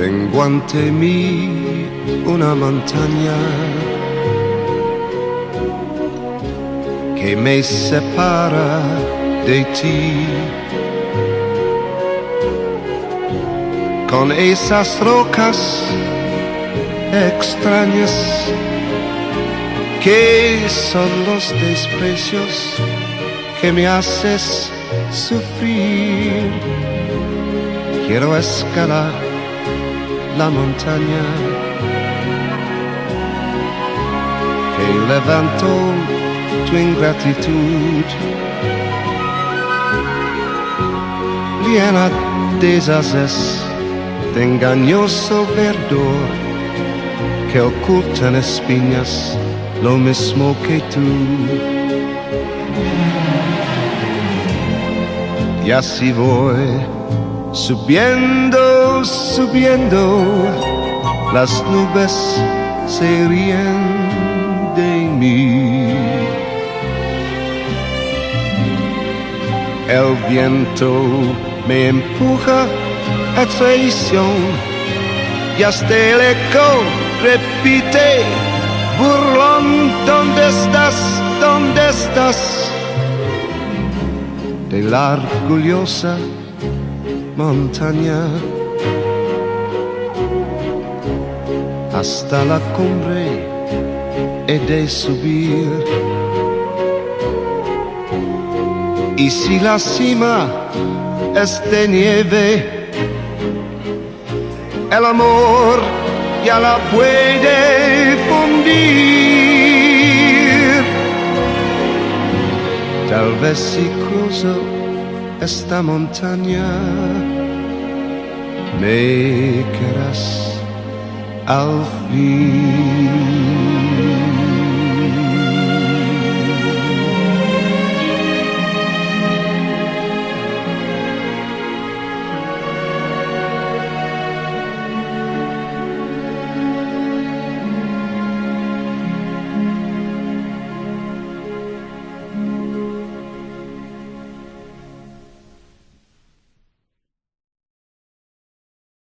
Tengo ante mí una montaña que me separa de ti. Con esas rocas extrañas que son los desprecios que me haces sufrir. Quiero escalar la montagna. Che levanto tua ingratitudine piena desases d'ingagnoso verdor che occultan espinas lo mismo che tu. E así voy subiendo subiendo, las nubes se ríen de mí. El viento me empuja a traición y hasta el eco repite, burlón, ¿dónde estás? ¿Dónde estás? De la orgullosa montaña hasta la cumbre he de subir. Y si la cima es de nieve, el amor ya la puede fundir. Tal vez si cruzo esta montaña, me querrás auf ihn.